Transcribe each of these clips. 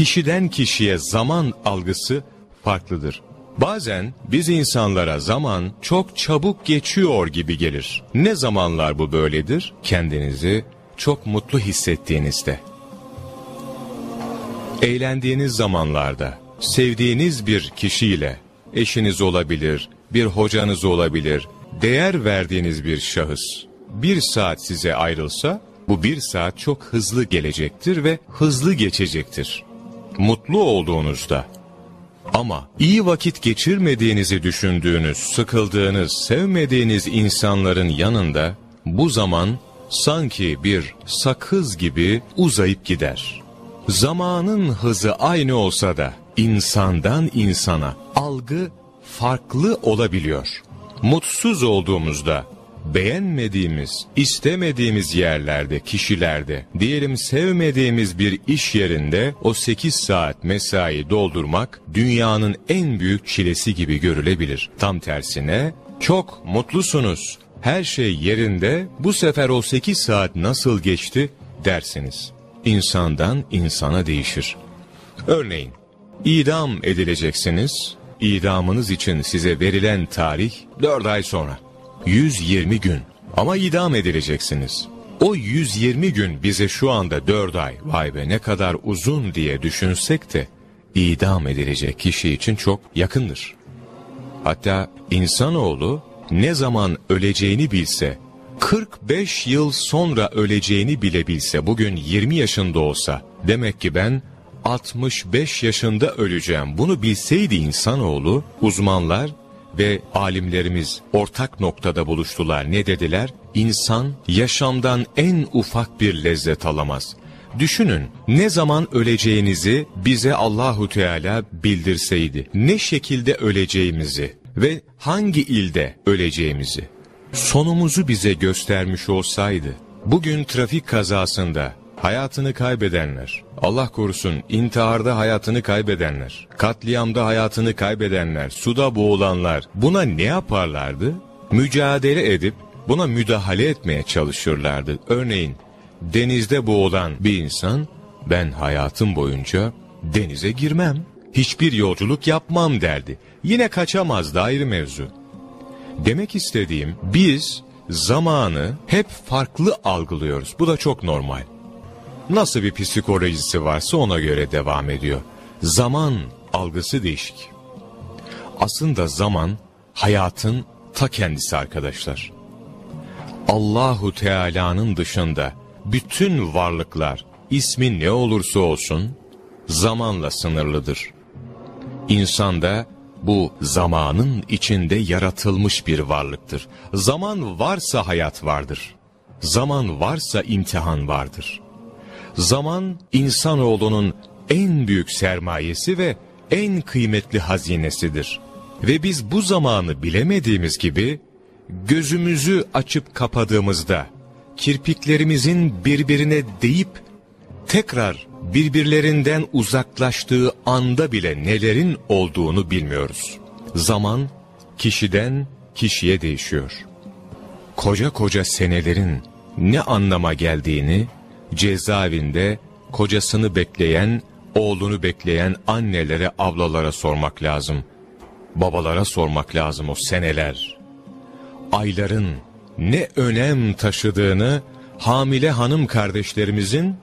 kişiden kişiye zaman algısı farklıdır. Bazen biz insanlara zaman çok çabuk geçiyor gibi gelir. Ne zamanlar bu böyledir? Kendinizi çok mutlu hissettiğinizde. Eğlendiğiniz zamanlarda, sevdiğiniz bir kişiyle, eşiniz olabilir, bir hocanız olabilir, değer verdiğiniz bir şahıs, bir saat size ayrılsa, bu bir saat çok hızlı gelecektir ve hızlı geçecektir. Mutlu olduğunuzda, ama iyi vakit geçirmediğinizi düşündüğünüz, sıkıldığınız, sevmediğiniz insanların yanında bu zaman sanki bir sakız gibi uzayıp gider. Zamanın hızı aynı olsa da insandan insana algı farklı olabiliyor. Mutsuz olduğumuzda beğenmediğimiz, istemediğimiz yerlerde, kişilerde, diyelim sevmediğimiz bir iş yerinde o 8 saat mesai doldurmak dünyanın en büyük çilesi gibi görülebilir. Tam tersine çok mutlusunuz, her şey yerinde, bu sefer o 8 saat nasıl geçti dersiniz. İnsandan insana değişir. Örneğin, idam edileceksiniz, idamınız için size verilen tarih 4 ay sonra. 120 gün ama idam edileceksiniz. O 120 gün bize şu anda 4 ay vay be ne kadar uzun diye düşünsek de idam edilecek kişi için çok yakındır. Hatta insanoğlu ne zaman öleceğini bilse, 45 yıl sonra öleceğini bile bilse, bugün 20 yaşında olsa, demek ki ben 65 yaşında öleceğim. Bunu bilseydi insanoğlu, uzmanlar ve alimlerimiz ortak noktada buluştular. Ne dediler? İnsan yaşamdan en ufak bir lezzet alamaz. Düşünün ne zaman öleceğinizi bize Allahu Teala bildirseydi. Ne şekilde öleceğimizi ve hangi ilde öleceğimizi. Sonumuzu bize göstermiş olsaydı. Bugün trafik kazasında hayatını kaybedenler, Allah korusun intiharda hayatını kaybedenler, katliamda hayatını kaybedenler, suda boğulanlar buna ne yaparlardı? Mücadele edip buna müdahale etmeye çalışırlardı. Örneğin denizde boğulan bir insan ben hayatım boyunca denize girmem, hiçbir yolculuk yapmam derdi. Yine kaçamazdı ayrı mevzu. Demek istediğim biz zamanı hep farklı algılıyoruz. Bu da çok normal. Nasıl bir psikolojisi varsa ona göre devam ediyor. Zaman algısı değişik. Aslında zaman hayatın ta kendisi arkadaşlar. Allahu Teala'nın dışında bütün varlıklar ismi ne olursa olsun zamanla sınırlıdır. İnsan da bu zamanın içinde yaratılmış bir varlıktır. Zaman varsa hayat vardır. Zaman varsa imtihan vardır. Zaman insanoğlunun en büyük sermayesi ve en kıymetli hazinesidir. Ve biz bu zamanı bilemediğimiz gibi gözümüzü açıp kapadığımızda kirpiklerimizin birbirine deyip tekrar birbirlerinden uzaklaştığı anda bile nelerin olduğunu bilmiyoruz. Zaman kişiden kişiye değişiyor. Koca koca senelerin ne anlama geldiğini cezaevinde kocasını bekleyen, oğlunu bekleyen annelere, ablalara sormak lazım. Babalara sormak lazım o seneler. Ayların ne önem taşıdığını hamile hanım kardeşlerimizin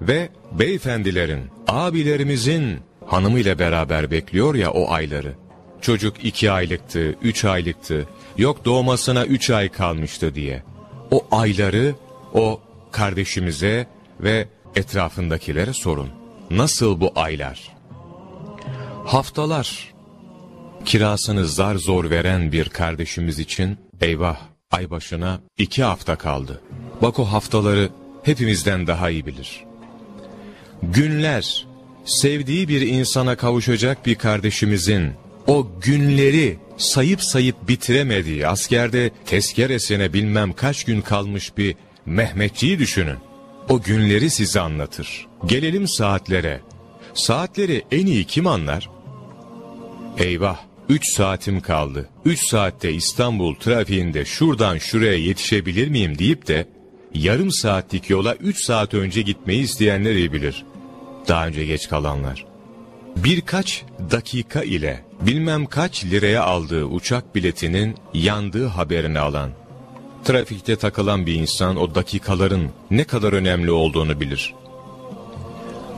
ve beyefendilerin, abilerimizin hanımıyla beraber bekliyor ya o ayları. Çocuk iki aylıktı, üç aylıktı, yok doğmasına üç ay kalmıştı diye. O ayları o kardeşimize ve etrafındakilere sorun. Nasıl bu aylar? Haftalar. Kirasını zar zor veren bir kardeşimiz için eyvah ay başına iki hafta kaldı. Bak o haftaları hepimizden daha iyi bilir. Günler, sevdiği bir insana kavuşacak bir kardeşimizin o günleri sayıp sayıp bitiremediği askerde tezkeresine bilmem kaç gün kalmış bir Mehmetçiyi düşünün. O günleri size anlatır. Gelelim saatlere. Saatleri en iyi kim anlar? Eyvah, üç saatim kaldı. Üç saatte İstanbul trafiğinde şuradan şuraya yetişebilir miyim deyip de yarım saatlik yola üç saat önce gitmeyi isteyenler iyi bilir. Daha önce geç kalanlar. Birkaç dakika ile bilmem kaç liraya aldığı uçak biletinin yandığı haberini alan, trafikte takılan bir insan o dakikaların ne kadar önemli olduğunu bilir.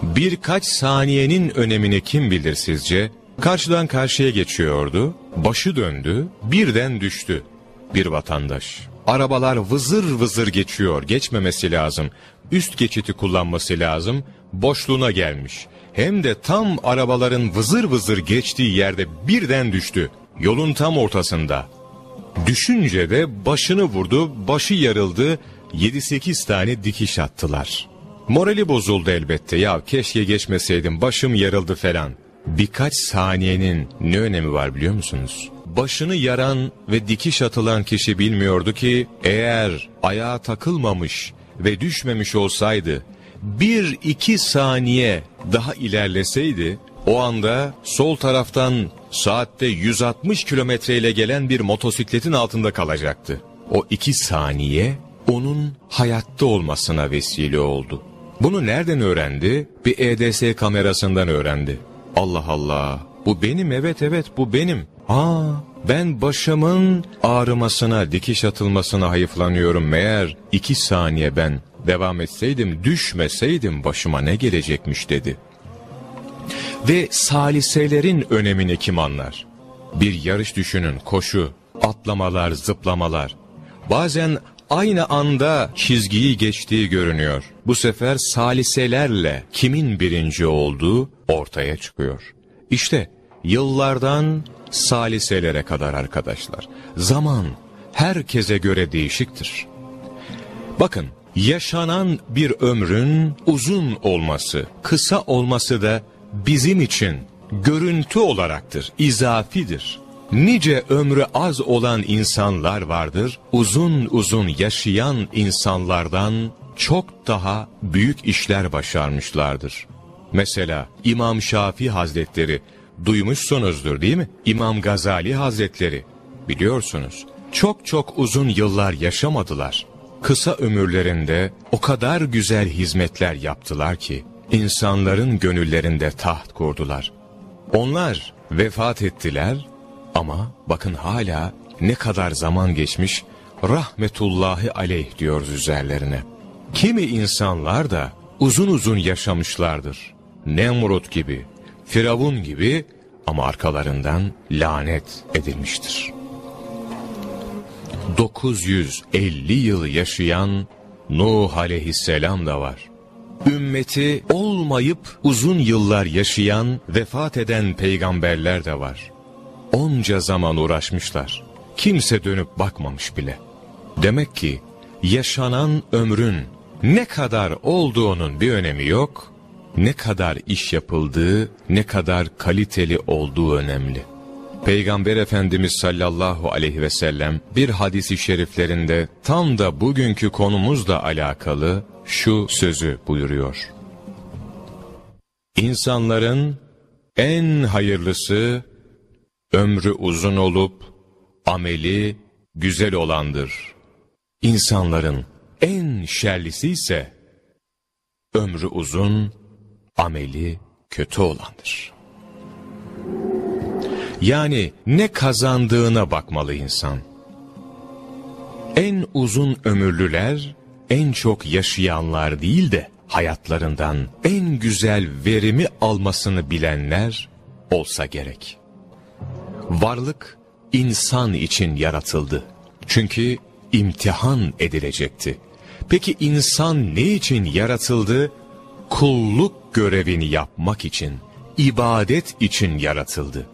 Birkaç saniyenin önemini kim bilir sizce? Karşıdan karşıya geçiyordu, başı döndü, birden düştü bir vatandaş. Arabalar vızır vızır geçiyor, geçmemesi lazım. Üst geçiti kullanması lazım, boşluğuna gelmiş. Hem de tam arabaların vızır vızır geçtiği yerde birden düştü. Yolun tam ortasında. Düşünce de başını vurdu, başı yarıldı, 7-8 tane dikiş attılar. Morali bozuldu elbette ya keşke geçmeseydim başım yarıldı falan. Birkaç saniyenin ne önemi var biliyor musunuz? Başını yaran ve dikiş atılan kişi bilmiyordu ki eğer ayağa takılmamış ve düşmemiş olsaydı bir iki saniye daha ilerleseydi o anda sol taraftan saatte 160 kilometreyle gelen bir motosikletin altında kalacaktı. O iki saniye onun hayatta olmasına vesile oldu. Bunu nereden öğrendi? Bir EDS kamerasından öğrendi. Allah Allah. Bu benim evet evet bu benim. Aa ben başımın ağrımasına dikiş atılmasına hayıflanıyorum meğer iki saniye ben devam etseydim düşmeseydim başıma ne gelecekmiş dedi. Ve saliselerin önemini kim anlar? Bir yarış düşünün koşu, atlamalar, zıplamalar. Bazen aynı anda çizgiyi geçtiği görünüyor. Bu sefer saliselerle kimin birinci olduğu ortaya çıkıyor. İşte yıllardan saliselere kadar arkadaşlar. Zaman herkese göre değişiktir. Bakın yaşanan bir ömrün uzun olması, kısa olması da bizim için görüntü olaraktır, izafidir. Nice ömrü az olan insanlar vardır, uzun uzun yaşayan insanlardan çok daha büyük işler başarmışlardır. Mesela İmam Şafii Hazretleri duymuşsunuzdur değil mi? İmam Gazali Hazretleri biliyorsunuz. Çok çok uzun yıllar yaşamadılar. Kısa ömürlerinde o kadar güzel hizmetler yaptılar ki insanların gönüllerinde taht kurdular. Onlar vefat ettiler ama bakın hala ne kadar zaman geçmiş rahmetullahi aleyh diyoruz üzerlerine. Kimi insanlar da uzun uzun yaşamışlardır. Nemrut gibi, Firavun gibi ama arkalarından lanet edilmiştir. 950 yıl yaşayan Nuh aleyhisselam da var. Ümmeti olmayıp uzun yıllar yaşayan, vefat eden peygamberler de var. Onca zaman uğraşmışlar. Kimse dönüp bakmamış bile. Demek ki yaşanan ömrün ne kadar olduğunun bir önemi yok, ne kadar iş yapıldığı, ne kadar kaliteli olduğu önemli. Peygamber Efendimiz sallallahu aleyhi ve sellem bir hadisi şeriflerinde tam da bugünkü konumuzla alakalı şu sözü buyuruyor. İnsanların en hayırlısı ömrü uzun olup ameli güzel olandır. İnsanların en şerlisi ise ömrü uzun, ameli kötü olandır. Yani ne kazandığına bakmalı insan. En uzun ömürlüler, en çok yaşayanlar değil de hayatlarından en güzel verimi almasını bilenler olsa gerek. Varlık insan için yaratıldı. Çünkü imtihan edilecekti. Peki insan ne için yaratıldı? Kulluk görevini yapmak için, ibadet için yaratıldı.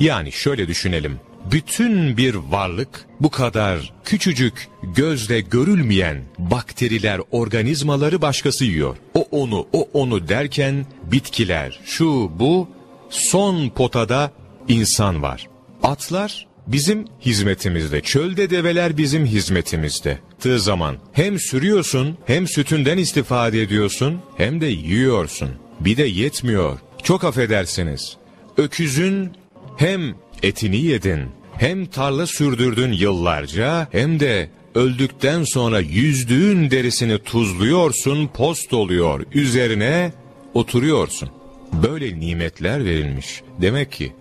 Yani şöyle düşünelim. Bütün bir varlık bu kadar küçücük gözle görülmeyen bakteriler, organizmaları başkası yiyor. O onu, o onu derken bitkiler, şu bu, son potada insan var. Atlar bizim hizmetimizde, çölde develer bizim hizmetimizde. Tığı zaman hem sürüyorsun, hem sütünden istifade ediyorsun, hem de yiyorsun. Bir de yetmiyor. Çok affedersiniz. Öküzün hem etini yedin, hem tarla sürdürdün yıllarca, hem de öldükten sonra yüzdüğün derisini tuzluyorsun, post oluyor. Üzerine oturuyorsun. Böyle nimetler verilmiş. Demek ki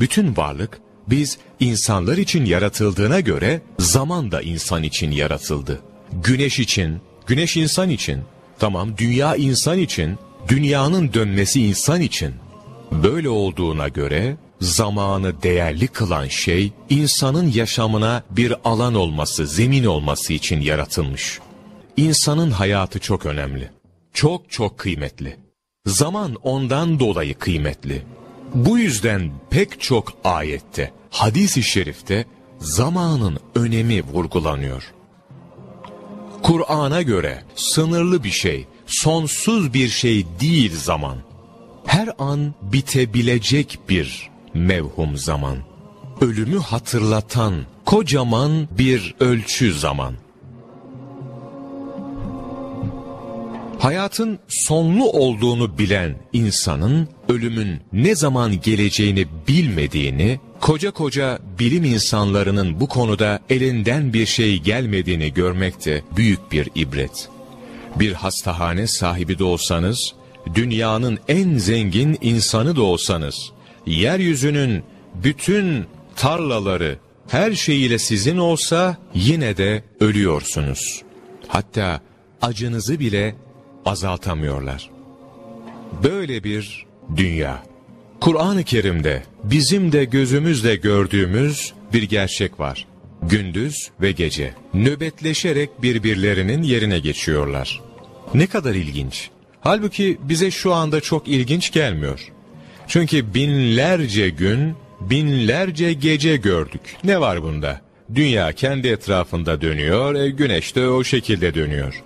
bütün varlık biz insanlar için yaratıldığına göre zaman da insan için yaratıldı. Güneş için, güneş insan için, tamam dünya insan için, dünyanın dönmesi insan için. Böyle olduğuna göre zamanı değerli kılan şey insanın yaşamına bir alan olması, zemin olması için yaratılmış. İnsanın hayatı çok önemli. Çok çok kıymetli. Zaman ondan dolayı kıymetli. Bu yüzden pek çok ayette, hadis-i şerifte zamanın önemi vurgulanıyor. Kur'an'a göre sınırlı bir şey, sonsuz bir şey değil zaman. Her an bitebilecek bir mevhum zaman. Ölümü hatırlatan kocaman bir ölçü zaman. Hayatın sonlu olduğunu bilen insanın ölümün ne zaman geleceğini bilmediğini, koca koca bilim insanlarının bu konuda elinden bir şey gelmediğini görmek de büyük bir ibret. Bir hastahane sahibi de olsanız, dünyanın en zengin insanı da olsanız, yeryüzünün bütün tarlaları her şeyiyle sizin olsa yine de ölüyorsunuz. Hatta acınızı bile azaltamıyorlar. Böyle bir dünya. Kur'an-ı Kerim'de bizim de gözümüzle gördüğümüz bir gerçek var. Gündüz ve gece nöbetleşerek birbirlerinin yerine geçiyorlar. Ne kadar ilginç. Halbuki bize şu anda çok ilginç gelmiyor. Çünkü binlerce gün, binlerce gece gördük. Ne var bunda? Dünya kendi etrafında dönüyor, e, güneş de o şekilde dönüyor.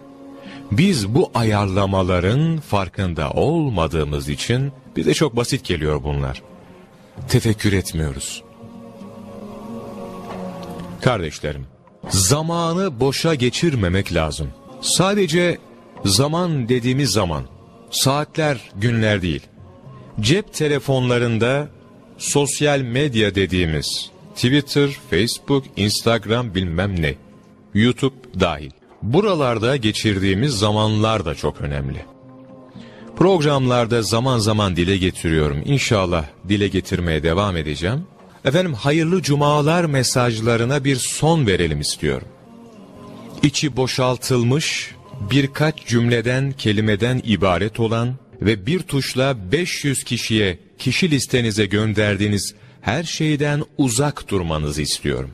Biz bu ayarlamaların farkında olmadığımız için bize çok basit geliyor bunlar. Tefekkür etmiyoruz. Kardeşlerim, zamanı boşa geçirmemek lazım. Sadece zaman dediğimiz zaman, saatler, günler değil. Cep telefonlarında sosyal medya dediğimiz Twitter, Facebook, Instagram bilmem ne, YouTube dahil. Buralarda geçirdiğimiz zamanlar da çok önemli. Programlarda zaman zaman dile getiriyorum. İnşallah dile getirmeye devam edeceğim. Efendim hayırlı cumalar mesajlarına bir son verelim istiyorum. İçi boşaltılmış birkaç cümleden kelimeden ibaret olan ve bir tuşla 500 kişiye kişi listenize gönderdiğiniz her şeyden uzak durmanızı istiyorum.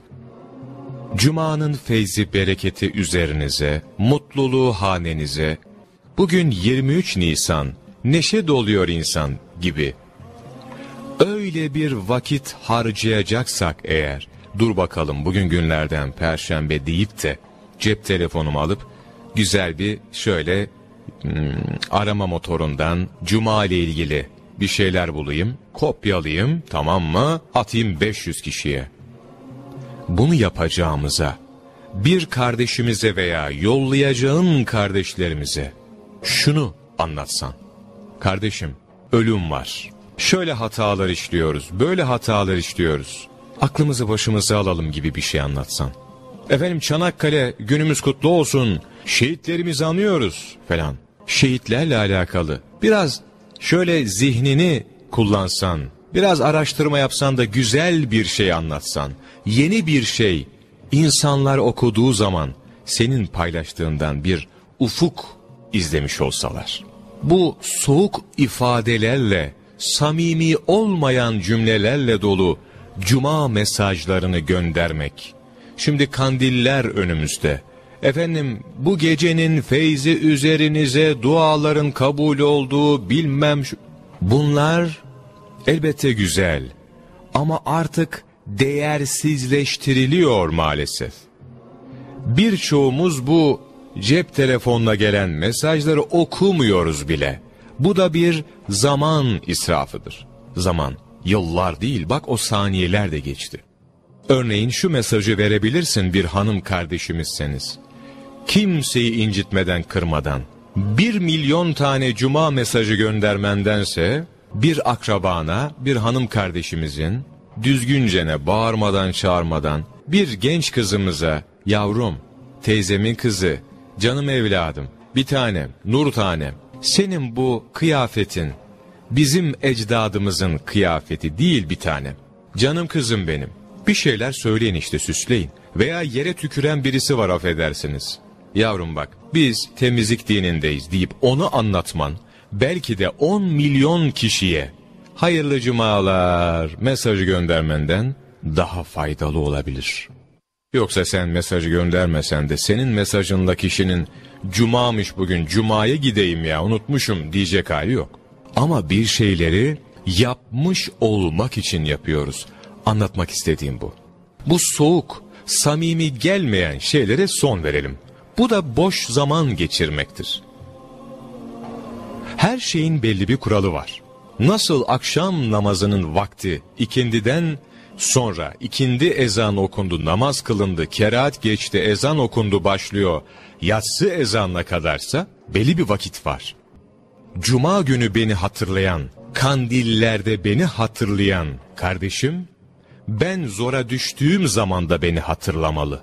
Cuma'nın feyzi bereketi üzerinize, mutluluğu hanenize, bugün 23 Nisan, neşe doluyor insan gibi. Öyle bir vakit harcayacaksak eğer, dur bakalım bugün günlerden perşembe deyip de cep telefonumu alıp güzel bir şöyle arama motorundan Cuma ile ilgili bir şeyler bulayım, kopyalayayım tamam mı atayım 500 kişiye bunu yapacağımıza, bir kardeşimize veya yollayacağın kardeşlerimize şunu anlatsan. Kardeşim, ölüm var. Şöyle hatalar işliyoruz, böyle hatalar işliyoruz. Aklımızı başımıza alalım gibi bir şey anlatsan. Efendim Çanakkale günümüz kutlu olsun, şehitlerimizi anıyoruz falan. Şehitlerle alakalı biraz şöyle zihnini kullansan, biraz araştırma yapsan da güzel bir şey anlatsan, yeni bir şey insanlar okuduğu zaman senin paylaştığından bir ufuk izlemiş olsalar. Bu soğuk ifadelerle, samimi olmayan cümlelerle dolu cuma mesajlarını göndermek. Şimdi kandiller önümüzde. Efendim bu gecenin feyzi üzerinize duaların kabul olduğu bilmem şu... Bunlar elbette güzel ama artık değersizleştiriliyor maalesef. Birçoğumuz bu cep telefonuna gelen mesajları okumuyoruz bile. Bu da bir zaman israfıdır. Zaman, yıllar değil bak o saniyeler de geçti. Örneğin şu mesajı verebilirsin bir hanım kardeşimizseniz. Kimseyi incitmeden kırmadan, bir milyon tane cuma mesajı göndermendense, bir akrabana, bir hanım kardeşimizin, düzgüncene bağırmadan çağırmadan bir genç kızımıza yavrum, teyzemin kızı, canım evladım, bir tanem, nur tanem senin bu kıyafetin bizim ecdadımızın kıyafeti değil bir tanem. Canım kızım benim. Bir şeyler söyleyin işte süsleyin. Veya yere tüküren birisi var affedersiniz. Yavrum bak biz temizlik dinindeyiz deyip onu anlatman belki de 10 milyon kişiye hayırlı cumalar mesajı göndermenden daha faydalı olabilir. Yoksa sen mesajı göndermesen de senin mesajınla kişinin cumamış bugün cumaya gideyim ya unutmuşum diyecek hali yok. Ama bir şeyleri yapmış olmak için yapıyoruz. Anlatmak istediğim bu. Bu soğuk, samimi gelmeyen şeylere son verelim. Bu da boş zaman geçirmektir. Her şeyin belli bir kuralı var. Nasıl akşam namazının vakti ikindiden sonra ikindi ezan okundu, namaz kılındı, kerahat geçti, ezan okundu başlıyor, yatsı ezanına kadarsa belli bir vakit var. Cuma günü beni hatırlayan, kandillerde beni hatırlayan kardeşim, ben zora düştüğüm zaman da beni hatırlamalı.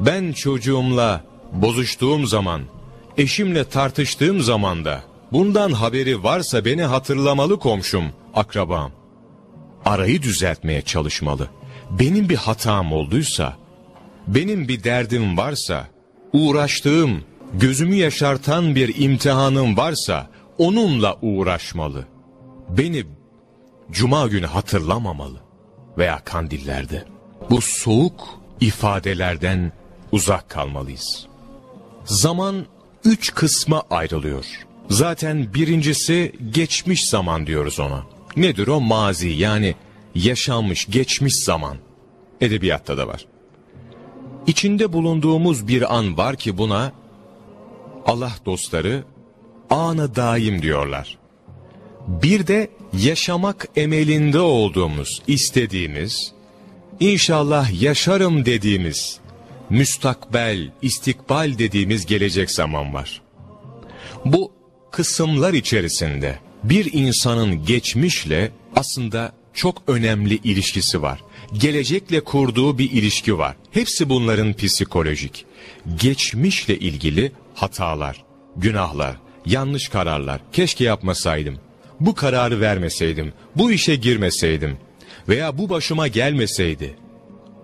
Ben çocuğumla bozuştuğum zaman, eşimle tartıştığım zaman da, bundan haberi varsa beni hatırlamalı komşum, akrabam. Arayı düzeltmeye çalışmalı. Benim bir hatam olduysa, benim bir derdim varsa, uğraştığım, gözümü yaşartan bir imtihanım varsa, onunla uğraşmalı. Beni cuma günü hatırlamamalı veya kandillerde. Bu soğuk ifadelerden uzak kalmalıyız. Zaman üç kısma ayrılıyor. Zaten birincisi geçmiş zaman diyoruz ona. Nedir o? Mazi yani yaşanmış, geçmiş zaman. Edebiyatta da var. İçinde bulunduğumuz bir an var ki buna Allah dostları anı daim diyorlar. Bir de yaşamak emelinde olduğumuz, istediğimiz, inşallah yaşarım dediğimiz, müstakbel, istikbal dediğimiz gelecek zaman var. Bu kısımlar içerisinde bir insanın geçmişle aslında çok önemli ilişkisi var. Gelecekle kurduğu bir ilişki var. Hepsi bunların psikolojik. Geçmişle ilgili hatalar, günahlar, yanlış kararlar, keşke yapmasaydım, bu kararı vermeseydim, bu işe girmeseydim veya bu başıma gelmeseydi,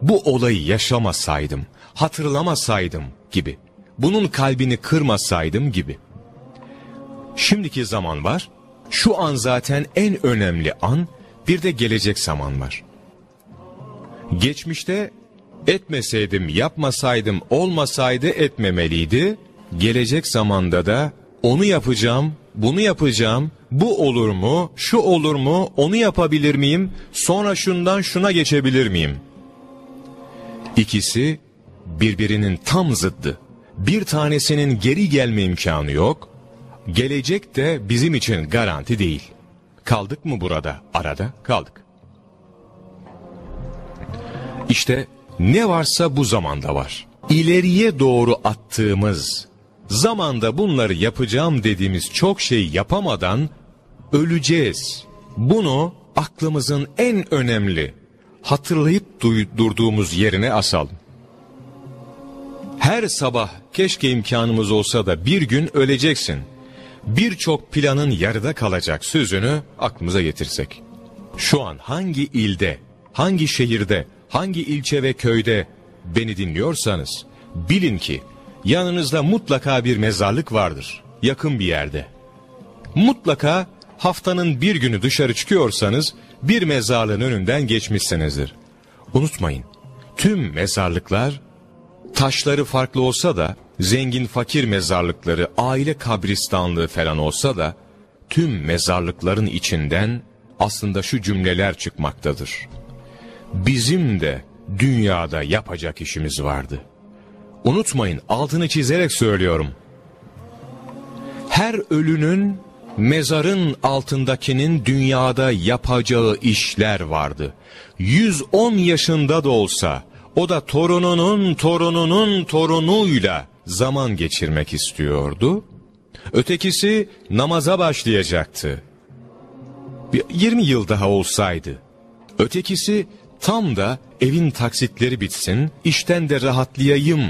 bu olayı yaşamasaydım, hatırlamasaydım gibi, bunun kalbini kırmasaydım gibi. Şimdiki zaman var, şu an zaten en önemli an, bir de gelecek zaman var. Geçmişte etmeseydim, yapmasaydım, olmasaydı etmemeliydi. Gelecek zamanda da onu yapacağım, bunu yapacağım, bu olur mu, şu olur mu, onu yapabilir miyim, sonra şundan şuna geçebilir miyim? İkisi birbirinin tam zıddı. Bir tanesinin geri gelme imkanı yok, gelecek de bizim için garanti değil. Kaldık mı burada? Arada kaldık. İşte ne varsa bu zamanda var. İleriye doğru attığımız, zamanda bunları yapacağım dediğimiz çok şey yapamadan öleceğiz. Bunu aklımızın en önemli, hatırlayıp durduğumuz yerine asalım. Her sabah keşke imkanımız olsa da bir gün öleceksin. Birçok planın yarıda kalacak sözünü aklımıza getirsek. Şu an hangi ilde, hangi şehirde, hangi ilçe ve köyde beni dinliyorsanız bilin ki yanınızda mutlaka bir mezarlık vardır. Yakın bir yerde. Mutlaka haftanın bir günü dışarı çıkıyorsanız bir mezarlığın önünden geçmişsinizdir. Unutmayın, tüm mezarlıklar taşları farklı olsa da zengin fakir mezarlıkları, aile kabristanlığı falan olsa da tüm mezarlıkların içinden aslında şu cümleler çıkmaktadır. Bizim de dünyada yapacak işimiz vardı. Unutmayın altını çizerek söylüyorum. Her ölünün mezarın altındakinin dünyada yapacağı işler vardı. 110 yaşında da olsa o da torununun torununun torunuyla zaman geçirmek istiyordu. Ötekisi namaza başlayacaktı. 20 yıl daha olsaydı. Ötekisi tam da evin taksitleri bitsin, işten de rahatlayayım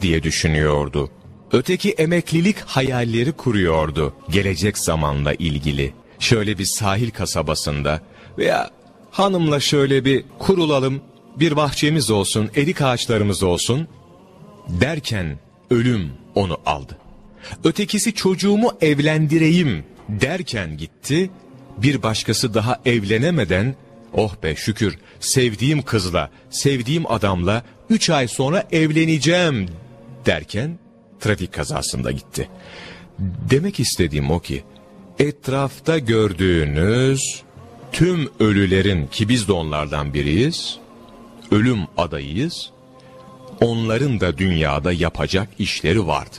diye düşünüyordu. Öteki emeklilik hayalleri kuruyordu gelecek zamanla ilgili. Şöyle bir sahil kasabasında veya hanımla şöyle bir kurulalım, bir bahçemiz olsun, erik ağaçlarımız olsun derken ölüm onu aldı. Ötekisi çocuğumu evlendireyim derken gitti, bir başkası daha evlenemeden oh be şükür sevdiğim kızla, sevdiğim adamla üç ay sonra evleneceğim derken trafik kazasında gitti. Demek istediğim o ki etrafta gördüğünüz tüm ölülerin ki biz de onlardan biriyiz, ölüm adayıyız, onların da dünyada yapacak işleri vardı.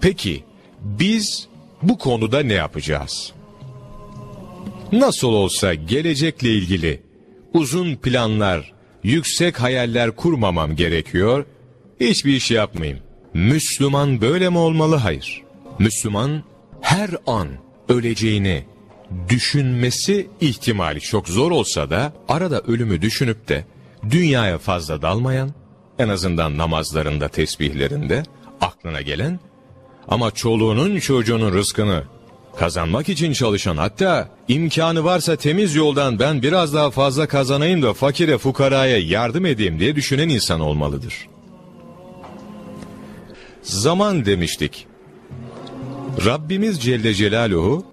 Peki biz bu konuda ne yapacağız? Nasıl olsa gelecekle ilgili uzun planlar, yüksek hayaller kurmamam gerekiyor, hiçbir iş yapmayayım. Müslüman böyle mi olmalı? Hayır. Müslüman her an öleceğini düşünmesi ihtimali çok zor olsa da arada ölümü düşünüp de dünyaya fazla dalmayan, en azından namazlarında, tesbihlerinde aklına gelen ama çoluğunun çocuğunun rızkını kazanmak için çalışan hatta imkanı varsa temiz yoldan ben biraz daha fazla kazanayım da fakire fukaraya yardım edeyim diye düşünen insan olmalıdır. Zaman demiştik. Rabbimiz Celle Celaluhu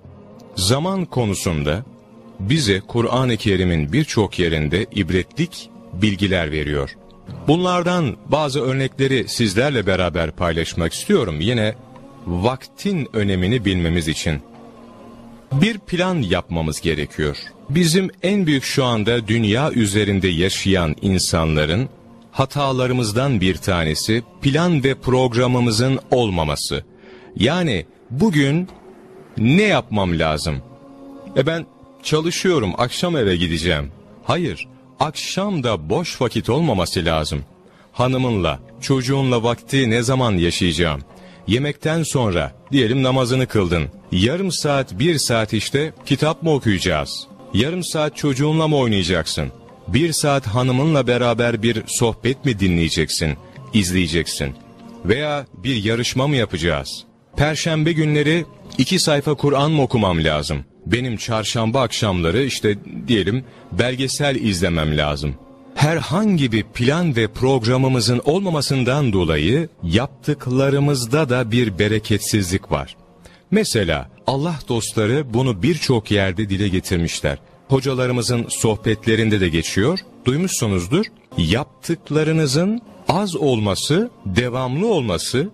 zaman konusunda bize Kur'an-ı Kerim'in birçok yerinde ibretlik bilgiler veriyor. Bunlardan bazı örnekleri sizlerle beraber paylaşmak istiyorum. Yine vaktin önemini bilmemiz için. Bir plan yapmamız gerekiyor. Bizim en büyük şu anda dünya üzerinde yaşayan insanların hatalarımızdan bir tanesi plan ve programımızın olmaması. Yani bugün ne yapmam lazım? E ben çalışıyorum, akşam eve gideceğim. Hayır, akşam da boş vakit olmaması lazım. Hanımınla, çocuğunla vakti ne zaman yaşayacağım? Yemekten sonra diyelim namazını kıldın. Yarım saat, bir saat işte kitap mı okuyacağız? Yarım saat çocuğunla mı oynayacaksın? Bir saat hanımınla beraber bir sohbet mi dinleyeceksin, izleyeceksin? Veya bir yarışma mı yapacağız? Perşembe günleri iki sayfa Kur'an mı okumam lazım? Benim çarşamba akşamları işte diyelim belgesel izlemem lazım. Herhangi bir plan ve programımızın olmamasından dolayı yaptıklarımızda da bir bereketsizlik var. Mesela Allah dostları bunu birçok yerde dile getirmişler. Hocalarımızın sohbetlerinde de geçiyor. Duymuşsunuzdur. Yaptıklarınızın az olması, devamlı olması,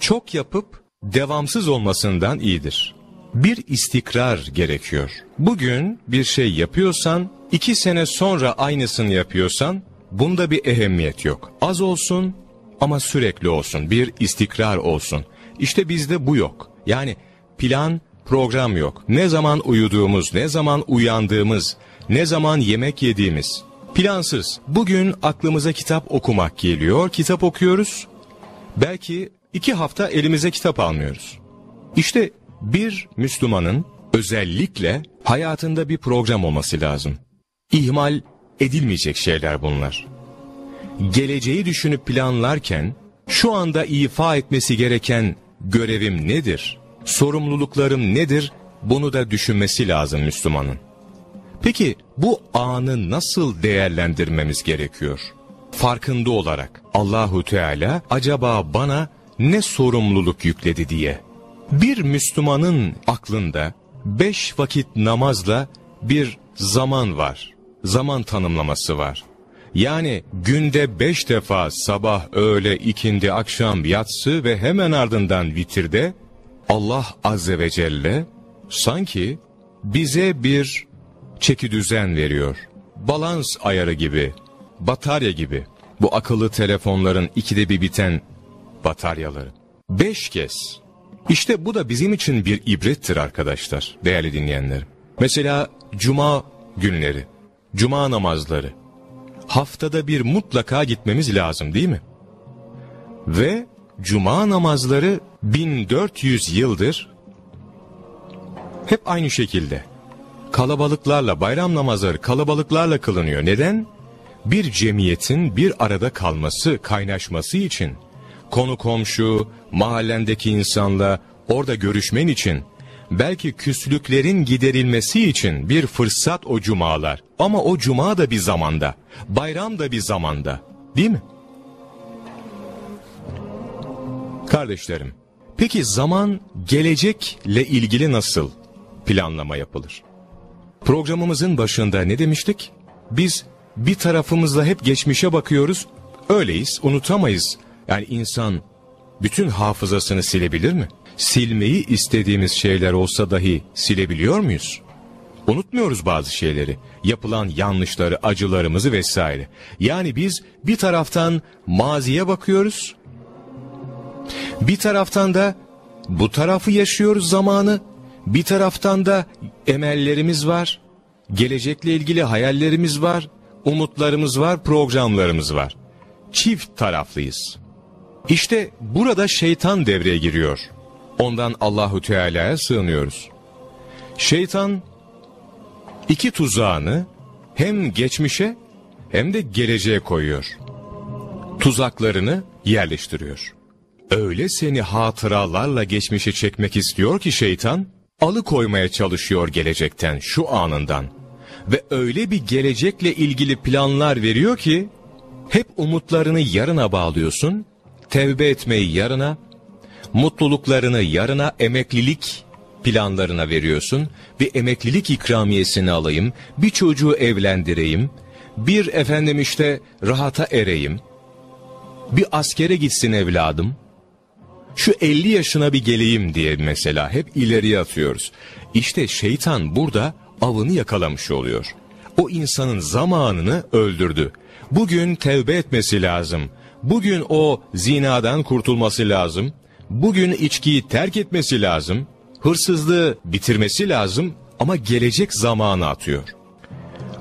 çok yapıp devamsız olmasından iyidir. Bir istikrar gerekiyor. Bugün bir şey yapıyorsan, iki sene sonra aynısını yapıyorsan, bunda bir ehemmiyet yok. Az olsun ama sürekli olsun, bir istikrar olsun. İşte bizde bu yok. Yani plan, program yok. Ne zaman uyuduğumuz, ne zaman uyandığımız, ne zaman yemek yediğimiz. Plansız. Bugün aklımıza kitap okumak geliyor, kitap okuyoruz. Belki iki hafta elimize kitap almıyoruz. İşte bir Müslümanın özellikle hayatında bir program olması lazım. İhmal edilmeyecek şeyler bunlar. Geleceği düşünüp planlarken şu anda ifa etmesi gereken görevim nedir? Sorumluluklarım nedir? Bunu da düşünmesi lazım Müslümanın. Peki bu anı nasıl değerlendirmemiz gerekiyor? Farkında olarak Allahu Teala acaba bana ne sorumluluk yükledi diye. Bir Müslümanın aklında beş vakit namazla bir zaman var. Zaman tanımlaması var. Yani günde beş defa sabah, öğle, ikindi, akşam, yatsı ve hemen ardından vitirde Allah Azze ve Celle sanki bize bir çeki düzen veriyor. Balans ayarı gibi, batarya gibi. Bu akıllı telefonların ikide bir biten bataryaları. Beş kez. İşte bu da bizim için bir ibrettir arkadaşlar, değerli dinleyenler. Mesela cuma günleri, cuma namazları. Haftada bir mutlaka gitmemiz lazım değil mi? Ve cuma namazları 1400 yıldır hep aynı şekilde. Kalabalıklarla, bayram namazları kalabalıklarla kılınıyor. Neden? Bir cemiyetin bir arada kalması, kaynaşması için. konu komşu, mahallendeki insanla orada görüşmen için, belki küslüklerin giderilmesi için bir fırsat o cumalar. Ama o cuma da bir zamanda, bayram da bir zamanda, değil mi? Kardeşlerim, peki zaman gelecekle ilgili nasıl planlama yapılır? Programımızın başında ne demiştik? Biz bir tarafımızla hep geçmişe bakıyoruz, öyleyiz, unutamayız. Yani insan bütün hafızasını silebilir mi? Silmeyi istediğimiz şeyler olsa dahi silebiliyor muyuz? Unutmuyoruz bazı şeyleri, yapılan yanlışları, acılarımızı vesaire. Yani biz bir taraftan maziye bakıyoruz, bir taraftan da bu tarafı yaşıyoruz zamanı, bir taraftan da emellerimiz var, gelecekle ilgili hayallerimiz var, umutlarımız var, programlarımız var. Çift taraflıyız. İşte burada şeytan devreye giriyor. Ondan Allahu Teala'ya sığınıyoruz. Şeytan iki tuzağını hem geçmişe hem de geleceğe koyuyor. Tuzaklarını yerleştiriyor. Öyle seni hatıralarla geçmişe çekmek istiyor ki şeytan, alıkoymaya çalışıyor gelecekten, şu anından. Ve öyle bir gelecekle ilgili planlar veriyor ki, hep umutlarını yarına bağlıyorsun, tevbe etmeyi yarına, mutluluklarını yarına emeklilik planlarına veriyorsun. Bir emeklilik ikramiyesini alayım, bir çocuğu evlendireyim, bir efendim işte rahata ereyim, bir askere gitsin evladım, şu 50 yaşına bir geleyim diye mesela hep ileriye atıyoruz. İşte şeytan burada avını yakalamış oluyor. O insanın zamanını öldürdü. Bugün tevbe etmesi lazım. Bugün o zinadan kurtulması lazım. Bugün içkiyi terk etmesi lazım. Hırsızlığı bitirmesi lazım ama gelecek zamanı atıyor.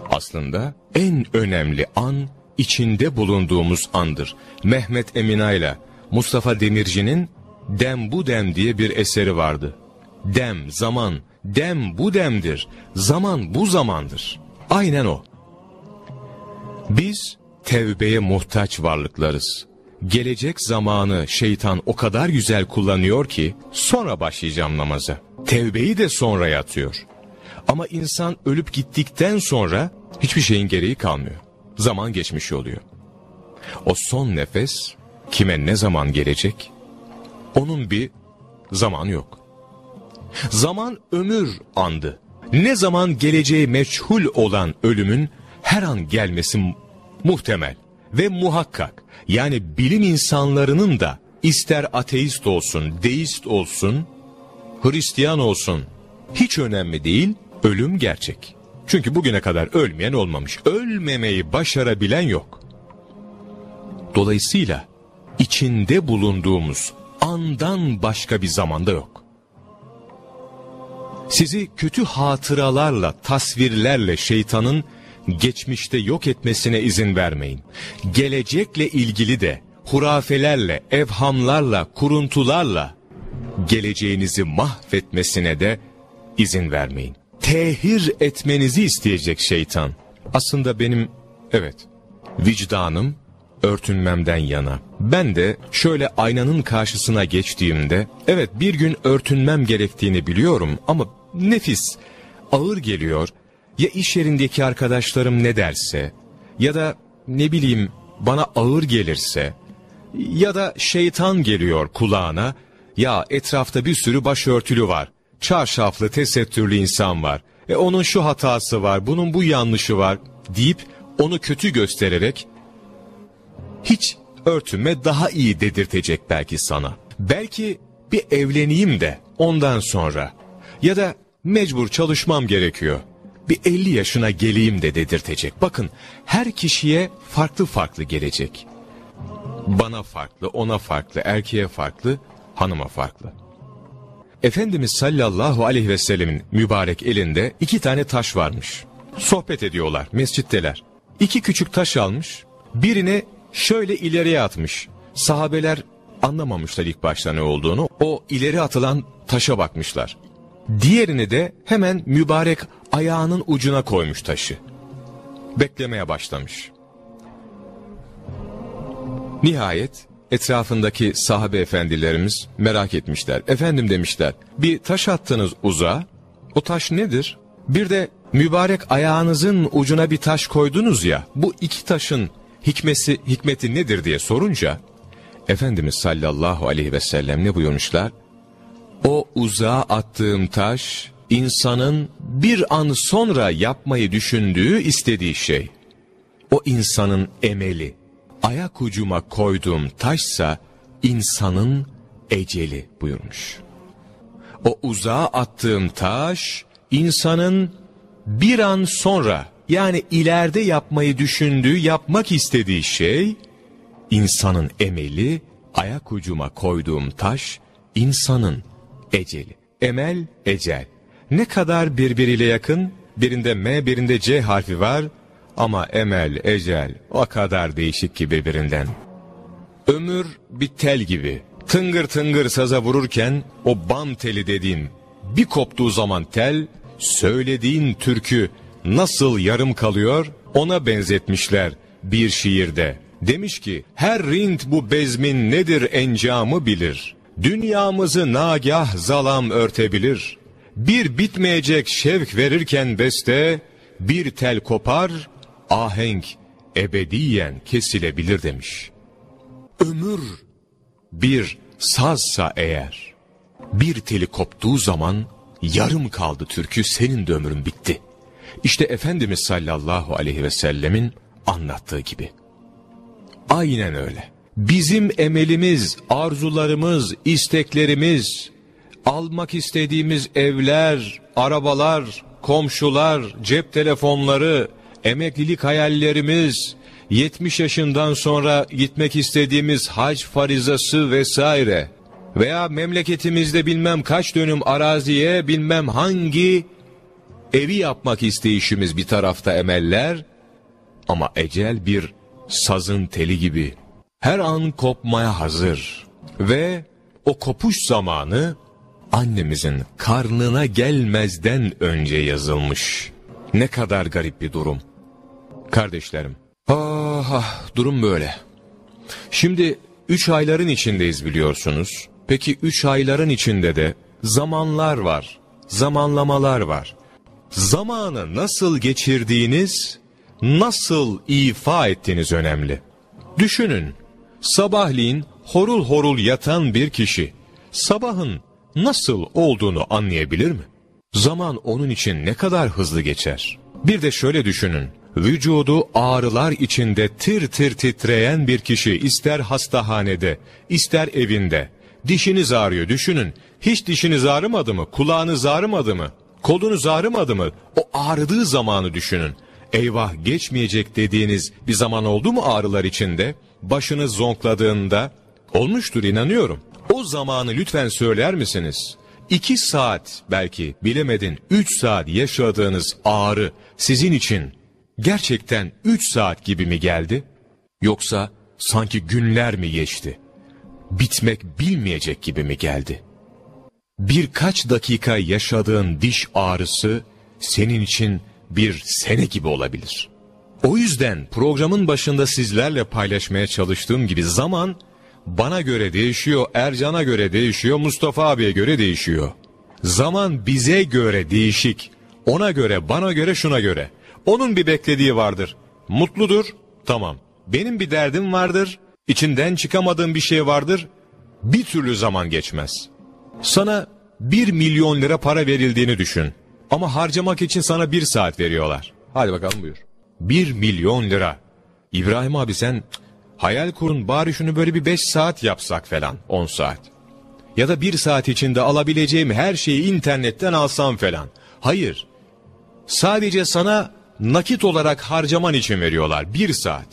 Aslında en önemli an içinde bulunduğumuz andır. Mehmet Eminay'la Mustafa Demirci'nin Dem bu dem diye bir eseri vardı. Dem, zaman, dem bu demdir. Zaman bu zamandır. Aynen o. Biz tevbeye muhtaç varlıklarız. Gelecek zamanı şeytan o kadar güzel kullanıyor ki sonra başlayacağım namaza. Tevbeyi de sonra yatıyor. Ama insan ölüp gittikten sonra hiçbir şeyin gereği kalmıyor. Zaman geçmiş oluyor. O son nefes kime ne zaman gelecek onun bir zaman yok. Zaman ömür andı. Ne zaman geleceği meçhul olan ölümün her an gelmesi muhtemel ve muhakkak. Yani bilim insanlarının da ister ateist olsun, deist olsun, Hristiyan olsun hiç önemli değil, ölüm gerçek. Çünkü bugüne kadar ölmeyen olmamış. Ölmemeyi başarabilen yok. Dolayısıyla içinde bulunduğumuz andan başka bir zamanda yok. Sizi kötü hatıralarla, tasvirlerle şeytanın geçmişte yok etmesine izin vermeyin. Gelecekle ilgili de hurafelerle, evhamlarla, kuruntularla geleceğinizi mahvetmesine de izin vermeyin. Tehir etmenizi isteyecek şeytan. Aslında benim, evet, vicdanım örtünmemden yana. Ben de şöyle aynanın karşısına geçtiğimde, evet bir gün örtünmem gerektiğini biliyorum ama nefis, ağır geliyor. Ya iş yerindeki arkadaşlarım ne derse, ya da ne bileyim bana ağır gelirse, ya da şeytan geliyor kulağına, ya etrafta bir sürü başörtülü var, çarşaflı tesettürlü insan var, e onun şu hatası var, bunun bu yanlışı var deyip onu kötü göstererek hiç örtünme daha iyi dedirtecek belki sana. Belki bir evleneyim de ondan sonra ya da mecbur çalışmam gerekiyor. Bir 50 yaşına geleyim de dedirtecek. Bakın her kişiye farklı farklı gelecek. Bana farklı, ona farklı, erkeğe farklı, hanıma farklı. Efendimiz sallallahu aleyhi ve sellemin mübarek elinde iki tane taş varmış. Sohbet ediyorlar, mescitteler. İki küçük taş almış, birine şöyle ileriye atmış. Sahabeler anlamamışlar ilk başta ne olduğunu. O ileri atılan taşa bakmışlar. Diğerini de hemen mübarek ayağının ucuna koymuş taşı. Beklemeye başlamış. Nihayet etrafındaki sahabe efendilerimiz merak etmişler. Efendim demişler bir taş attınız uza. O taş nedir? Bir de mübarek ayağınızın ucuna bir taş koydunuz ya. Bu iki taşın hikmesi, hikmeti nedir diye sorunca Efendimiz sallallahu aleyhi ve sellem ne buyurmuşlar? O uzağa attığım taş insanın bir an sonra yapmayı düşündüğü istediği şey. O insanın emeli. Ayak ucuma koyduğum taşsa insanın eceli buyurmuş. O uzağa attığım taş insanın bir an sonra yani ileride yapmayı düşündüğü, yapmak istediği şey insanın emeli, ayak ucuma koyduğum taş insanın eceli. Emel, ecel. Ne kadar birbiriyle yakın, birinde M, birinde C harfi var ama emel, ecel o kadar değişik ki birbirinden. Ömür bir tel gibi. Tıngır tıngır saza vururken o bam teli dediğin bir koptuğu zaman tel, söylediğin türkü nasıl yarım kalıyor ona benzetmişler bir şiirde. Demiş ki her rint bu bezmin nedir encamı bilir. Dünyamızı nagah zalam örtebilir. Bir bitmeyecek şevk verirken beste bir tel kopar ahenk ebediyen kesilebilir demiş. Ömür bir sazsa eğer bir teli koptuğu zaman yarım kaldı türkü senin de ömrün bitti. İşte Efendimiz sallallahu aleyhi ve sellemin anlattığı gibi. Aynen öyle. Bizim emelimiz, arzularımız, isteklerimiz, almak istediğimiz evler, arabalar, komşular, cep telefonları, emeklilik hayallerimiz, 70 yaşından sonra gitmek istediğimiz hac farizası vesaire veya memleketimizde bilmem kaç dönüm araziye bilmem hangi evi yapmak isteyişimiz bir tarafta emeller ama ecel bir sazın teli gibi her an kopmaya hazır ve o kopuş zamanı annemizin karnına gelmezden önce yazılmış. Ne kadar garip bir durum. Kardeşlerim, ah, ah durum böyle. Şimdi üç ayların içindeyiz biliyorsunuz. Peki üç ayların içinde de zamanlar var, zamanlamalar var. Zamanı nasıl geçirdiğiniz, nasıl ifa ettiğiniz önemli. Düşünün, sabahleyin horul horul yatan bir kişi, sabahın nasıl olduğunu anlayabilir mi? Zaman onun için ne kadar hızlı geçer. Bir de şöyle düşünün, vücudu ağrılar içinde tir tir titreyen bir kişi ister hastahanede, ister evinde, dişiniz ağrıyor düşünün, hiç dişiniz ağrımadı mı, kulağınız ağrımadı mı, kolunuz ağrımadı mı, o ağrıdığı zamanı düşünün. Eyvah geçmeyecek dediğiniz bir zaman oldu mu ağrılar içinde? Başınız zonkladığında, olmuştur inanıyorum. O zamanı lütfen söyler misiniz? İki saat belki bilemedin üç saat yaşadığınız ağrı sizin için gerçekten üç saat gibi mi geldi? Yoksa sanki günler mi geçti? Bitmek bilmeyecek gibi mi geldi? Birkaç dakika yaşadığın diş ağrısı senin için bir sene gibi olabilir. O yüzden programın başında sizlerle paylaşmaya çalıştığım gibi zaman bana göre değişiyor, Ercan'a göre değişiyor, Mustafa abiye göre değişiyor. Zaman bize göre değişik. Ona göre, bana göre, şuna göre. Onun bir beklediği vardır. Mutludur, tamam. Benim bir derdim vardır, içinden çıkamadığım bir şey vardır. Bir türlü zaman geçmez. Sana bir milyon lira para verildiğini düşün. Ama harcamak için sana bir saat veriyorlar. Hadi bakalım buyur. Bir milyon lira. İbrahim abi sen hayal kurun bari şunu böyle bir beş saat yapsak falan. On saat. Ya da bir saat içinde alabileceğim her şeyi internetten alsam falan. Hayır. Sadece sana nakit olarak harcaman için veriyorlar. Bir saat.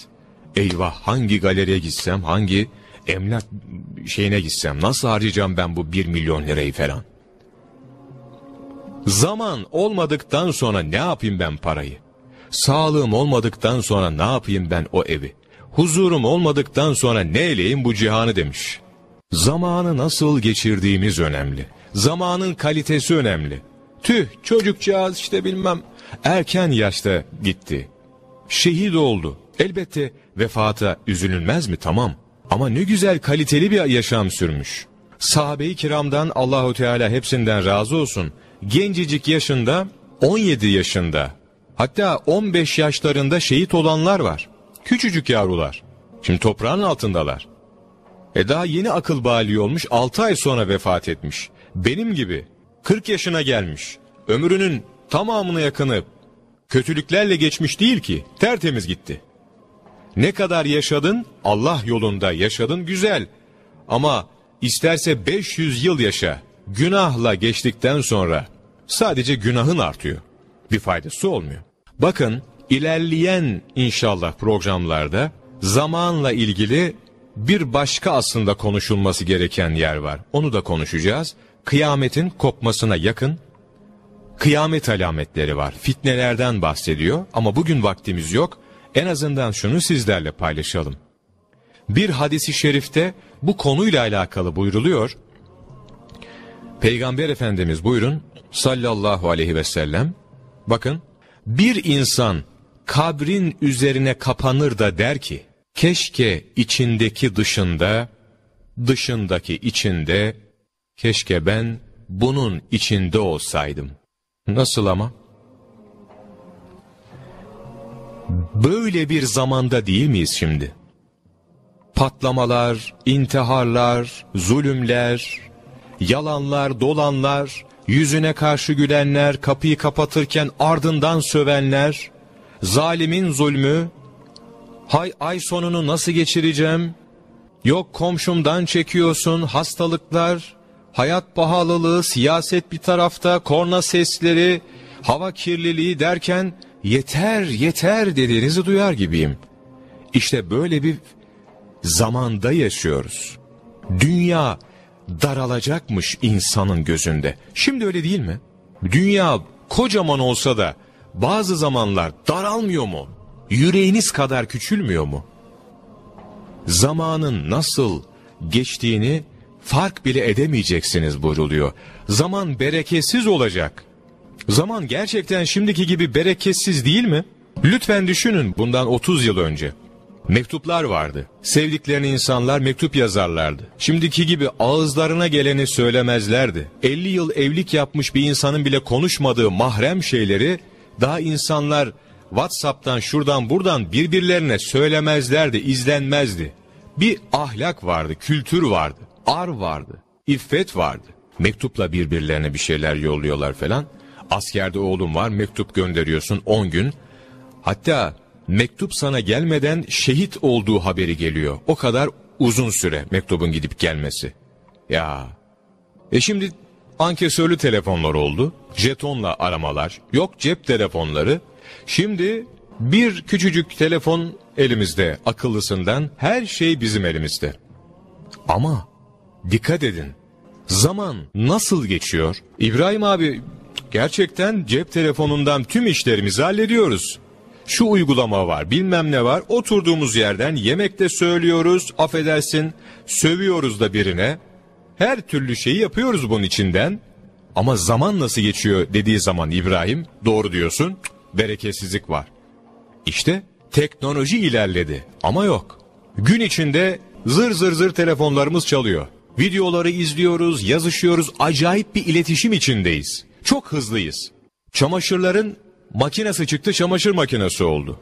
Eyvah hangi galeriye gitsem, hangi emlak şeyine gitsem, nasıl harcayacağım ben bu bir milyon lirayı falan. Zaman olmadıktan sonra ne yapayım ben parayı? Sağlığım olmadıktan sonra ne yapayım ben o evi? Huzurum olmadıktan sonra ne eleyim bu cihanı demiş. Zamanı nasıl geçirdiğimiz önemli. Zamanın kalitesi önemli. Tüh çocukcağız işte bilmem erken yaşta gitti. Şehit oldu. Elbette vefata üzülünmez mi? Tamam. Ama ne güzel kaliteli bir yaşam sürmüş. Sahabe-i kiramdan Allahu Teala hepsinden razı olsun. Gencecik yaşında 17 yaşında hatta 15 yaşlarında şehit olanlar var. Küçücük yavrular. Şimdi toprağın altındalar. E daha yeni akıl bali olmuş 6 ay sonra vefat etmiş. Benim gibi 40 yaşına gelmiş. Ömrünün tamamına yakını kötülüklerle geçmiş değil ki. Tertemiz gitti. Ne kadar yaşadın? Allah yolunda yaşadın güzel. Ama isterse 500 yıl yaşa. Günahla geçtikten sonra sadece günahın artıyor. Bir faydası olmuyor. Bakın ilerleyen inşallah programlarda zamanla ilgili bir başka aslında konuşulması gereken yer var. Onu da konuşacağız. Kıyametin kopmasına yakın kıyamet alametleri var. Fitnelerden bahsediyor ama bugün vaktimiz yok. En azından şunu sizlerle paylaşalım. Bir hadisi şerifte bu konuyla alakalı buyruluyor. Peygamber Efendimiz buyurun sallallahu aleyhi ve sellem. Bakın bir insan kabrin üzerine kapanır da der ki keşke içindeki dışında, dışındaki içinde, keşke ben bunun içinde olsaydım. Nasıl ama? Böyle bir zamanda değil miyiz şimdi? Patlamalar, intiharlar, zulümler, yalanlar, dolanlar, yüzüne karşı gülenler, kapıyı kapatırken ardından sövenler, zalimin zulmü, hay ay sonunu nasıl geçireceğim, yok komşumdan çekiyorsun, hastalıklar, hayat pahalılığı, siyaset bir tarafta, korna sesleri, hava kirliliği derken yeter yeter dediğinizi duyar gibiyim. İşte böyle bir zamanda yaşıyoruz. Dünya daralacakmış insanın gözünde. Şimdi öyle değil mi? Dünya kocaman olsa da bazı zamanlar daralmıyor mu? Yüreğiniz kadar küçülmüyor mu? Zamanın nasıl geçtiğini fark bile edemeyeceksiniz buyruluyor. Zaman bereketsiz olacak. Zaman gerçekten şimdiki gibi bereketsiz değil mi? Lütfen düşünün bundan 30 yıl önce. Mektuplar vardı. Sevdiklerini insanlar mektup yazarlardı. Şimdiki gibi ağızlarına geleni söylemezlerdi. 50 yıl evlilik yapmış bir insanın bile konuşmadığı mahrem şeyleri daha insanlar WhatsApp'tan şuradan buradan birbirlerine söylemezlerdi, izlenmezdi. Bir ahlak vardı, kültür vardı, ar vardı, iffet vardı. Mektupla birbirlerine bir şeyler yolluyorlar falan. Askerde oğlum var, mektup gönderiyorsun 10 gün. Hatta mektup sana gelmeden şehit olduğu haberi geliyor. O kadar uzun süre mektubun gidip gelmesi. Ya. E şimdi ankesörlü telefonlar oldu. Jetonla aramalar. Yok cep telefonları. Şimdi bir küçücük telefon elimizde akıllısından her şey bizim elimizde. Ama dikkat edin. Zaman nasıl geçiyor? İbrahim abi gerçekten cep telefonundan tüm işlerimizi hallediyoruz. Şu uygulama var bilmem ne var oturduğumuz yerden yemekte söylüyoruz affedersin sövüyoruz da birine. Her türlü şeyi yapıyoruz bunun içinden. Ama zaman nasıl geçiyor dediği zaman İbrahim doğru diyorsun bereketsizlik var. İşte teknoloji ilerledi ama yok. Gün içinde zır zır zır telefonlarımız çalıyor. Videoları izliyoruz, yazışıyoruz, acayip bir iletişim içindeyiz. Çok hızlıyız. Çamaşırların makinesi çıktı, çamaşır makinesi oldu.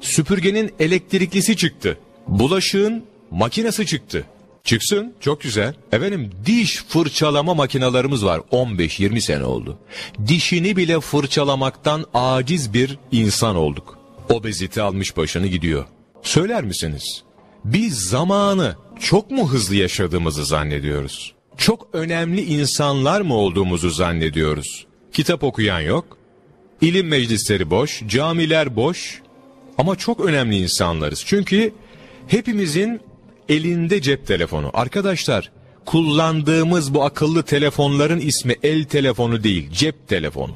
Süpürgenin elektriklisi çıktı. Bulaşığın makinesi çıktı. Çıksın çok güzel. Efendim diş fırçalama makinalarımız var 15-20 sene oldu. Dişini bile fırçalamaktan aciz bir insan olduk. Obezite almış başını gidiyor. Söyler misiniz? Biz zamanı çok mu hızlı yaşadığımızı zannediyoruz? Çok önemli insanlar mı olduğumuzu zannediyoruz? Kitap okuyan yok. İlim meclisleri boş, camiler boş. Ama çok önemli insanlarız. Çünkü hepimizin elinde cep telefonu. Arkadaşlar kullandığımız bu akıllı telefonların ismi el telefonu değil cep telefonu.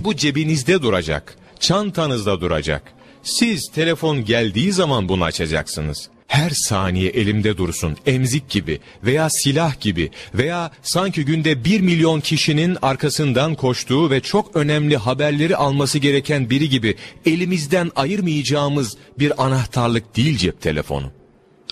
Bu cebinizde duracak, çantanızda duracak. Siz telefon geldiği zaman bunu açacaksınız. Her saniye elimde dursun, emzik gibi veya silah gibi veya sanki günde bir milyon kişinin arkasından koştuğu ve çok önemli haberleri alması gereken biri gibi elimizden ayırmayacağımız bir anahtarlık değil cep telefonu.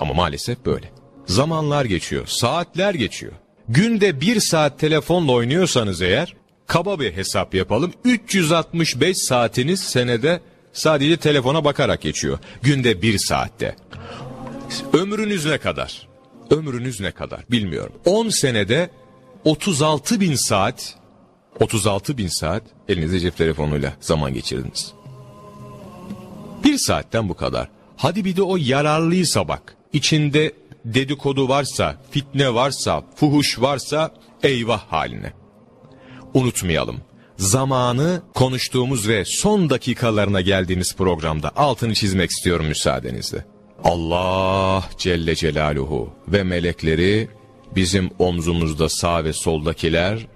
Ama maalesef böyle. Zamanlar geçiyor, saatler geçiyor. Günde bir saat telefonla oynuyorsanız eğer, kaba bir hesap yapalım. 365 saatiniz senede sadece telefona bakarak geçiyor. Günde bir saatte. Ömrünüz ne kadar? Ömrünüz ne kadar bilmiyorum. 10 senede 36 bin saat 36 bin saat elinizde cep telefonuyla zaman geçirdiniz. Bir saatten bu kadar. Hadi bir de o yararlıysa bak. İçinde dedikodu varsa, fitne varsa, fuhuş varsa eyvah haline. Unutmayalım. Zamanı konuştuğumuz ve son dakikalarına geldiğimiz programda altını çizmek istiyorum müsaadenizle. Allah Celle Celaluhu ve melekleri bizim omzumuzda sağ ve soldakiler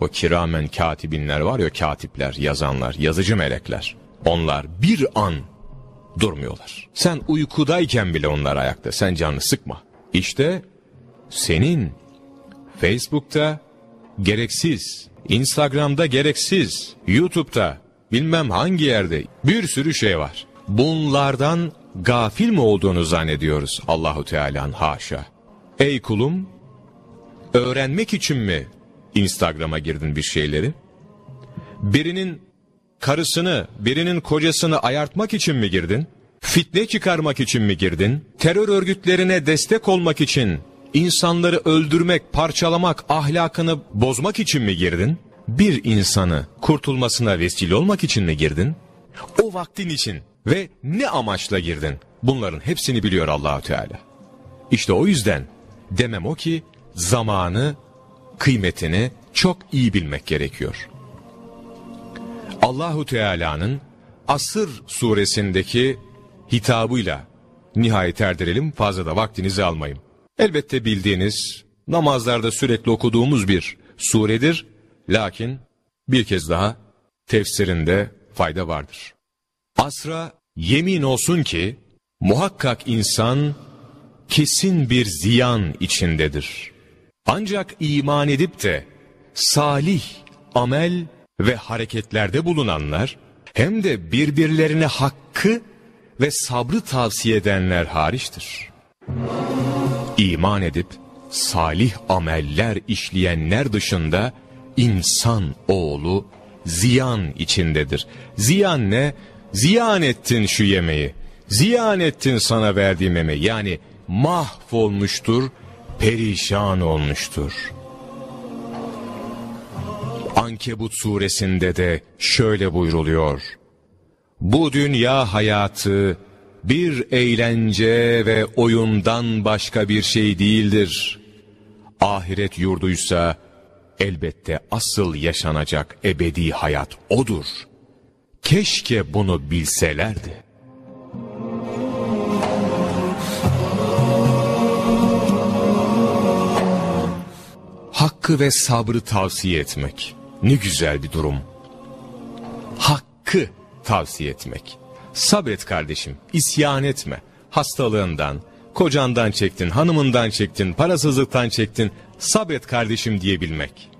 o kiramen katibinler var ya katipler, yazanlar, yazıcı melekler. Onlar bir an durmuyorlar. Sen uykudayken bile onlar ayakta. Sen canını sıkma. İşte senin Facebook'ta gereksiz, Instagram'da gereksiz, YouTube'da bilmem hangi yerde bir sürü şey var. Bunlardan gafil mi olduğunu zannediyoruz Allahu Teala'nın haşa. Ey kulum, öğrenmek için mi Instagram'a girdin bir şeyleri? Birinin karısını, birinin kocasını ayartmak için mi girdin? Fitne çıkarmak için mi girdin? Terör örgütlerine destek olmak için, insanları öldürmek, parçalamak, ahlakını bozmak için mi girdin? Bir insanı kurtulmasına vesile olmak için mi girdin? O vaktin için ve ne amaçla girdin? Bunların hepsini biliyor Allahü Teala. İşte o yüzden demem o ki zamanı, kıymetini çok iyi bilmek gerekiyor. Allahu Teala'nın Asır suresindeki hitabıyla nihayet erdirelim fazla da vaktinizi almayayım. Elbette bildiğiniz namazlarda sürekli okuduğumuz bir suredir. Lakin bir kez daha tefsirinde fayda vardır. Asra yemin olsun ki muhakkak insan kesin bir ziyan içindedir. Ancak iman edip de salih amel ve hareketlerde bulunanlar hem de birbirlerine hakkı ve sabrı tavsiye edenler hariçtir. İman edip salih ameller işleyenler dışında insan oğlu ziyan içindedir. Ziyan ne? Ziyan ettin şu yemeği. Ziyan ettin sana verdiğim yemeği. Yani mahvolmuştur, perişan olmuştur. Ankebut suresinde de şöyle buyruluyor. Bu dünya hayatı bir eğlence ve oyundan başka bir şey değildir. Ahiret yurduysa elbette asıl yaşanacak ebedi hayat odur. Keşke bunu bilselerdi. Hakkı ve sabrı tavsiye etmek. Ne güzel bir durum. Hakkı tavsiye etmek. Sabret kardeşim, isyan etme. Hastalığından, kocandan çektin, hanımından çektin, parasızlıktan çektin. Sabret kardeşim diyebilmek.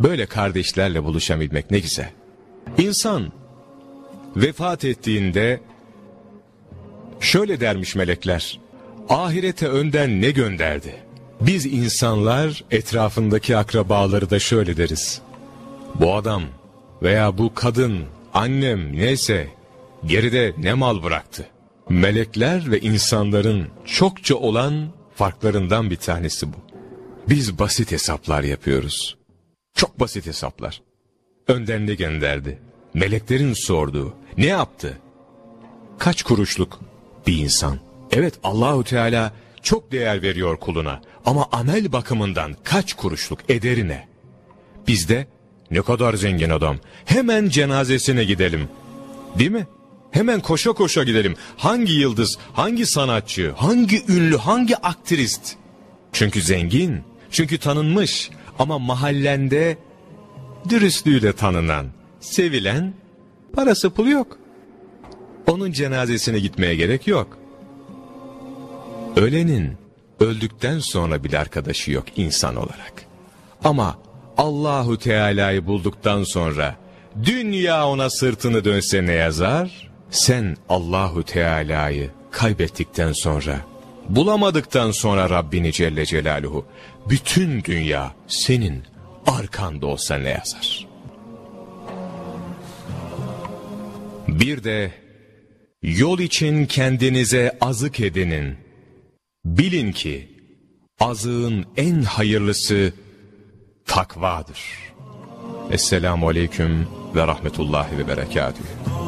Böyle kardeşlerle buluşabilmek ne güzel. İnsan vefat ettiğinde şöyle dermiş melekler. Ahirete önden ne gönderdi? Biz insanlar etrafındaki akrabaları da şöyle deriz. Bu adam veya bu kadın, annem neyse geride ne mal bıraktı? Melekler ve insanların çokça olan farklarından bir tanesi bu. Biz basit hesaplar yapıyoruz. Çok basit hesaplar. Önden ne gönderdi? Meleklerin sorduğu ne yaptı? Kaç kuruşluk bir insan? Evet Allahu Teala çok değer veriyor kuluna ama amel bakımından kaç kuruşluk ederine? Bizde ne kadar zengin adam hemen cenazesine gidelim değil mi? Hemen koşa koşa gidelim. Hangi yıldız, hangi sanatçı, hangi ünlü, hangi aktrist? Çünkü zengin, çünkü tanınmış ama mahallende dürüstlüğüyle tanınan, sevilen, parası pulu yok. Onun cenazesine gitmeye gerek yok. Ölenin öldükten sonra bir arkadaşı yok insan olarak. Ama Allahu Teala'yı bulduktan sonra dünya ona sırtını dönse ne yazar? Sen Allahu Teala'yı kaybettikten sonra Bulamadıktan sonra Rabbini Celle Celaluhu, bütün dünya senin arkanda olsa ne yazar? Bir de yol için kendinize azık edinin. Bilin ki azığın en hayırlısı takvadır. Esselamu Aleyküm ve Rahmetullahi ve Berekatühü.